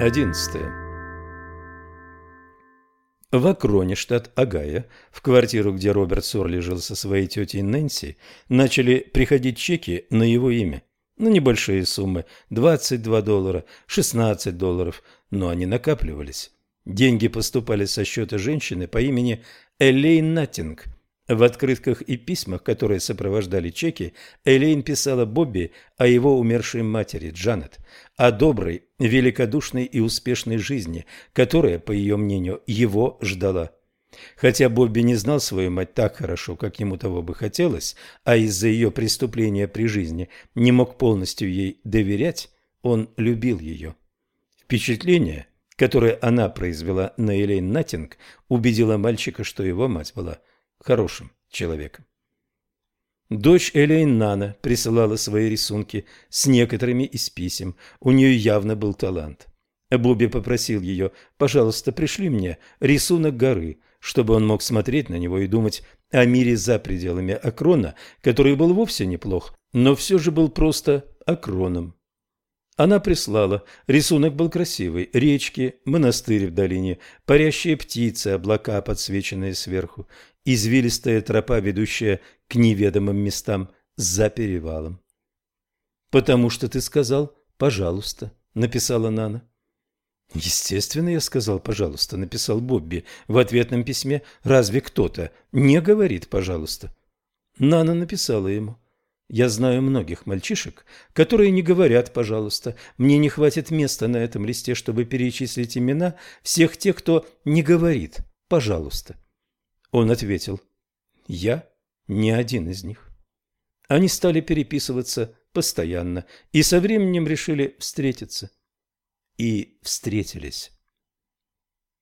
11. В Акроне, штат Огайо, в квартиру, где Роберт Сорли жил со своей тетей Нэнси, начали приходить чеки на его имя. На небольшие суммы – 22 доллара, 16 долларов, но они накапливались. Деньги поступали со счета женщины по имени Элейн Наттинг – в открытках и письмах, которые сопровождали чеки, Элейн писала Бобби о его умершей матери Джанет, о доброй, великодушной и успешной жизни, которая, по ее мнению, его ждала. Хотя Бобби не знал свою мать так хорошо, как ему того бы хотелось, а из-за ее преступления при жизни не мог полностью ей доверять, он любил ее. Впечатление, которое она произвела на Элейн Наттинг, убедило мальчика, что его мать была хорошим человеком. Дочь Элейн Нана присылала свои рисунки с некоторыми из писем. У нее явно был талант. Бобби попросил ее, пожалуйста, пришли мне рисунок горы, чтобы он мог смотреть на него и думать о мире за пределами Акрона, который был вовсе неплох, но все же был просто Акроном. Она прислала. Рисунок был красивый. Речки, монастырь в долине, парящие птицы, облака, подсвеченные сверху извилистая тропа, ведущая к неведомым местам за перевалом. «Потому что ты сказал «пожалуйста», — написала Нана. «Естественно, я сказал «пожалуйста», — написал Бобби в ответном письме. «Разве кто-то не говорит «пожалуйста»?» Нана написала ему. «Я знаю многих мальчишек, которые не говорят «пожалуйста». Мне не хватит места на этом листе, чтобы перечислить имена всех тех, кто не говорит «пожалуйста». Он ответил, «Я не один из них». Они стали переписываться постоянно и со временем решили встретиться. И встретились.